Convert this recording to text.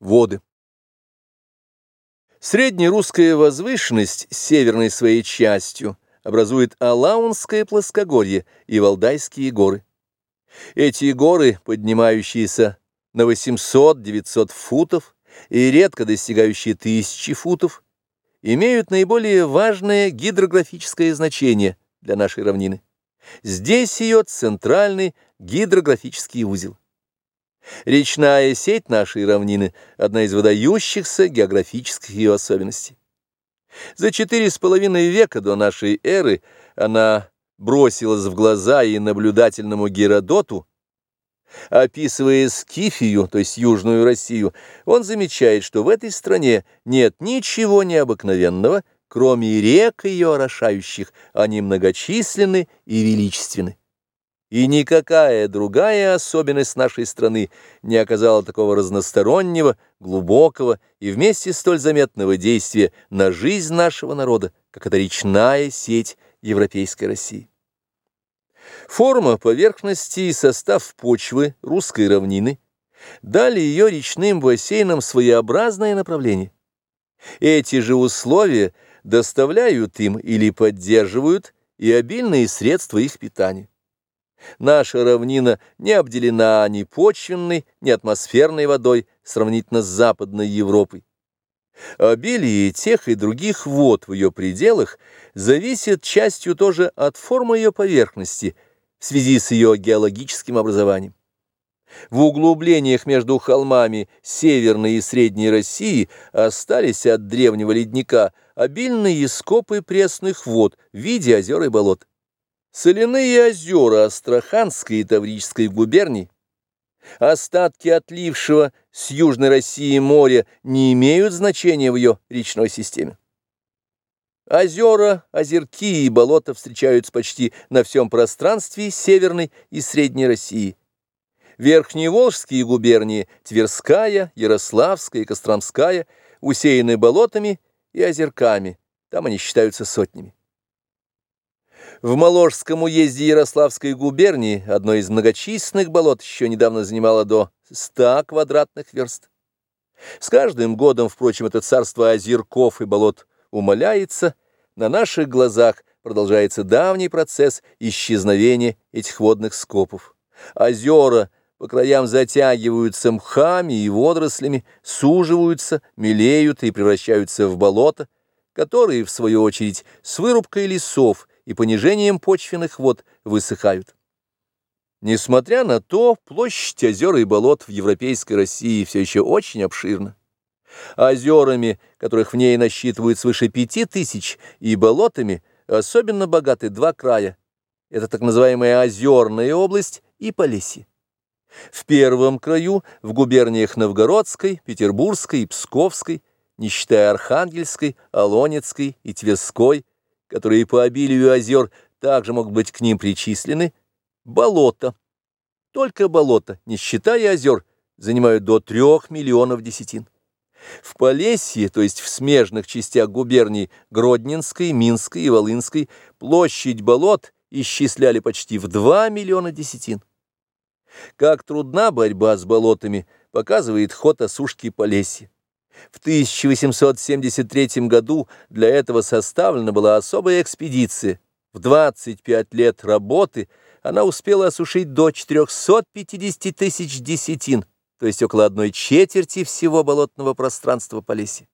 Воды. Среднерусская возвышенность северной своей частью образует Алаунское плоскогорье и Валдайские горы. Эти горы, поднимающиеся на 800-900 футов и редко достигающие тысячи футов, имеют наиболее важное гидрографическое значение для нашей равнины. Здесь ее центральный гидрографический узел. Речная сеть нашей равнины – одна из выдающихся географических ее особенностей. За четыре с половиной века до нашей эры она бросилась в глаза и наблюдательному Геродоту, Описывая Скифию, то есть Южную Россию, он замечает, что в этой стране нет ничего необыкновенного, кроме рек ее орошающих, они многочисленны и величественны. И никакая другая особенность нашей страны не оказала такого разностороннего, глубокого и вместе столь заметного действия на жизнь нашего народа, как эта речная сеть Европейской России. Форма поверхности и состав почвы русской равнины дали ее речным бассейнам своеобразное направление. Эти же условия доставляют им или поддерживают и обильные средства их питания. Наша равнина не обделена ни почвенной, ни атмосферной водой сравнительно с Западной Европой. Обилие тех и других вод в ее пределах зависит частью тоже от формы ее поверхности в связи с ее геологическим образованием. В углублениях между холмами Северной и Средней России остались от древнего ледника обильные скопы пресных вод в виде озер и болот. Соляные озера Астраханской и Таврической губерний, остатки отлившего с Южной России моря не имеют значения в ее речной системе. Озера, озерки и болота встречаются почти на всем пространстве Северной и Средней России. Верхневолжские губернии Тверская, Ярославская и Костромская усеяны болотами и озерками, там они считаются сотнями. В Моложском уезде Ярославской губернии одно из многочисленных болот еще недавно занимало до 100 квадратных верст. С каждым годом, впрочем, это царство озерков и болот умаляется, на наших глазах продолжается давний процесс исчезновения этих водных скопов. Озера по краям затягиваются мхами и водорослями, суживаются, мелеют и превращаются в болота, которые, в свою очередь, с вырубкой лесов и понижением почвенных вод высыхают. Несмотря на то, площадь озер и болот в европейской России все еще очень обширна. Озерами, которых в ней насчитывают свыше пяти тысяч, и болотами особенно богаты два края. Это так называемая озерная область и Полесье. В первом краю, в губерниях Новгородской, Петербургской и Псковской, не считая Архангельской, Олонецкой и Тверской, которые по обилию озер также могут быть к ним причислены, болота. Только болота, не считая озер, занимают до трех миллионов десятин. В Полесье, то есть в смежных частях губерний Гродненской, Минской и Волынской, площадь болот исчисляли почти в 2 миллиона десятин. Как трудна борьба с болотами, показывает ход осушки Полесья. В 1873 году для этого составлена была особая экспедиция. В 25 лет работы она успела осушить до 450 тысяч десятин, то есть около одной четверти всего болотного пространства Полесья.